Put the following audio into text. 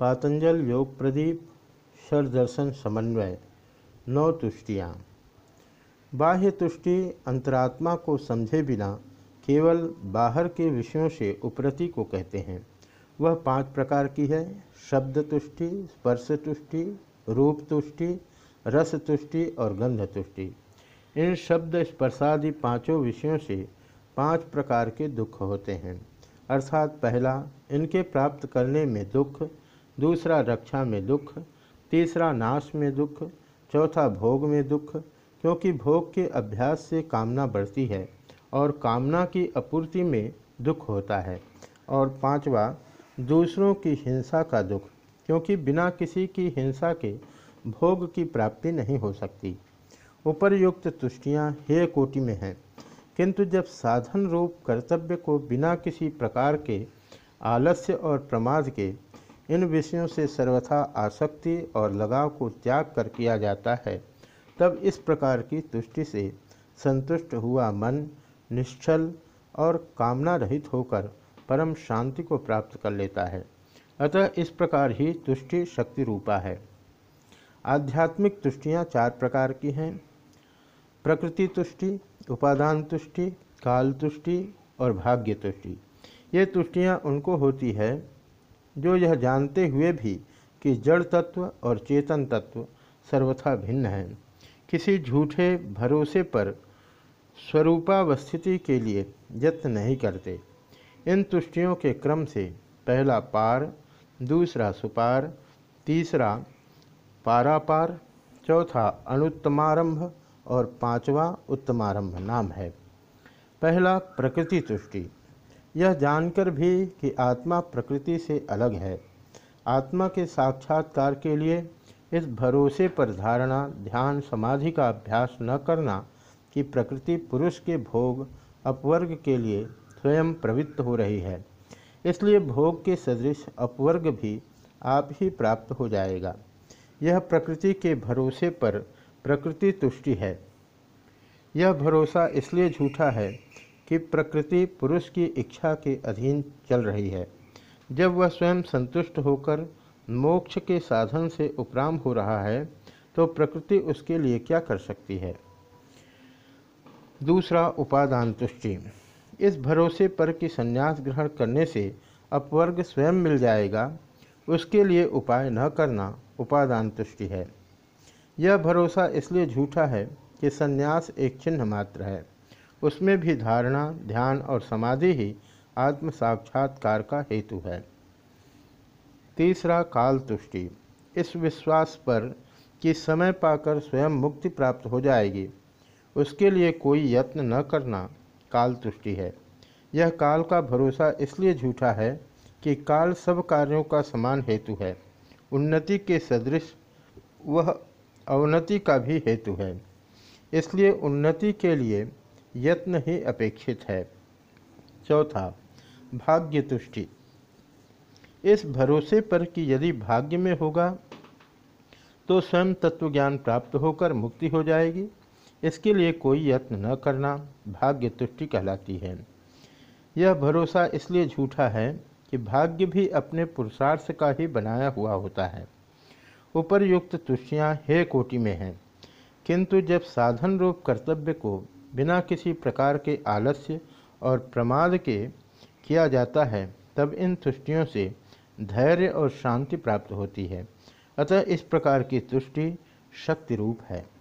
पातंजल योग प्रदीप शरदर्शन समन्वय, नौ तुष्टियाँ। बाह्य तुष्टि अंतरात्मा को समझे बिना केवल बाहर के विषयों से उपरति को कहते हैं। वह पाँच प्रकार की है, शब्द तुष्टि, स्पर्श तुष्टि, रूप तुष्टि, रस तुष्टि और गंध तुष्टि। इन शब्द स्पर्शादि पाँचों विषयों से पाँच प्रकार के दुख होते हैं। अर्थात पहला, इनके प्राप्त करने में दुख दूसरा रक्षा में दुख, तीसरा नाश में दुख, चौथा भोग में दुख, क्योंकि भोग के अभ्यास से कामना बढ़ती है और कामना की आपूर्ति में दुख होता है। और पांचवा, दूसरों की हिंसा का दुख, क्योंकि बिना किसी की हिंसा के भोग की प्राप्ति नहीं हो सकती। उपरयुक्त तुष्टियाँ हे कोटि में हैं, किंतु जब साधन रूप कर्तव्य को बिना किसी प्रकार के, आलस्य और प्रमाद के इन विषयों से सर्वथा आसक्ति और लगाव को त्याग कर किया जाता है। तब इस प्रकार की तुष्टि से संतुष्ट हुआ मन निश्चल और कामना रहित होकर परम शांति को प्राप्त कर लेता है। अतः इस प्रकार ही तुष्टि शक्ति रूपा है। आध्यात्मिक तुष्टियाँ चार प्रकार की हैं। प्रकृति तुष्टि, उपादान तुष्टि, काल तुष्टि और भाग्य तुष्टि। ये तुष्टियाँ उनको होती है जो यह जानते हुए भी कि जड़ तत्व और चेतन तत्व सर्वथा भिन्न हैं। किसी झूठे भरोसे पर स्वरूपावस्थिति के लिए यत्न नहीं करते। इन तुष्टियों के क्रम से पहला पार, दूसरा सुपार, तीसरा पारापार, चौथा अनुत्तमारंभ और पांचवा उत्तमारंभ नाम है। पहला प्रकृति तुष्टि। यह जानकर भी कि आत्मा प्रकृति से अलग है। आत्मा के साक्षात्कार के लिए इस भरोसे पर धारणा, ध्यान, समाधि का अभ्यास न करना कि प्रकृति पुरुष के भोग, अपवर्ग के लिए स्वयं प्रवृत्त हो रही है। इसलिए भोग के सदृश अपवर्ग भी आप ही प्राप्त हो जाएगा। यह प्रकृति के भरोसे पर प्रकृति तुष्टि है। यह भरोसा इसलिए झूठा है कि प्रकृति पुरुष की इच्छा के अधीन चल रही है। जब वह स्वयं संतुष्ट होकर मोक्ष के साधन से उपराम हो रहा है तो प्रकृति उसके लिए क्या कर सकती है? दूसरा उपादान तुष्टि। इस भरोसे पर कि संन्यास ग्रहण करने से अपवर्ग स्वयं मिल जाएगा, उसके लिए उपाय न करना उपादान तुष्टि है। यह भरोसा इसलिए झूठा है कि संन्यास एक चिन्ह मात्र है। उसमें भी धारणा, ध्यान और समाधि ही आत्म साक्षात्कार का हेतु है। तीसरा, काल तुष्टि। इस विश्वास पर कि समय पाकर स्वयं मुक्ति प्राप्त हो जाएगी, उसके लिए कोई यत्न न करना काल तुष्टि है। यह काल का भरोसा इसलिए झूठा है कि काल सब कार्यों का समान हेतु है। उन्नति के सदृश वह अवनति का भी हेतु है। इसलिए उन्नति के लिए यत्न ही अपेक्षित है। चौथा भाग्य तुष्टि इस भरोसे पर कि यदि भाग्य में होगा तो स्वयं तत्व ज्ञान प्राप्त होकर मुक्ति हो जाएगी। इसके लिए कोई यत्न न करना भाग्य तुष्टि कहलाती है। यह भरोसा इसलिए झूठा है कि भाग्य भी अपने पुरुषार्थ का ही बनाया हुआ होता है। उपरयुक्त तुष्टियाँ हे कोटि में हैं, किंतु जब साधन रूप कर्तव्य को बिना किसी प्रकार के आलस्य और प्रमाद के किया जाता है, तब इन तुष्टियों से धैर्य और शांति प्राप्त होती है। अतः इस प्रकार की तुष्टि शक्ति रूप है।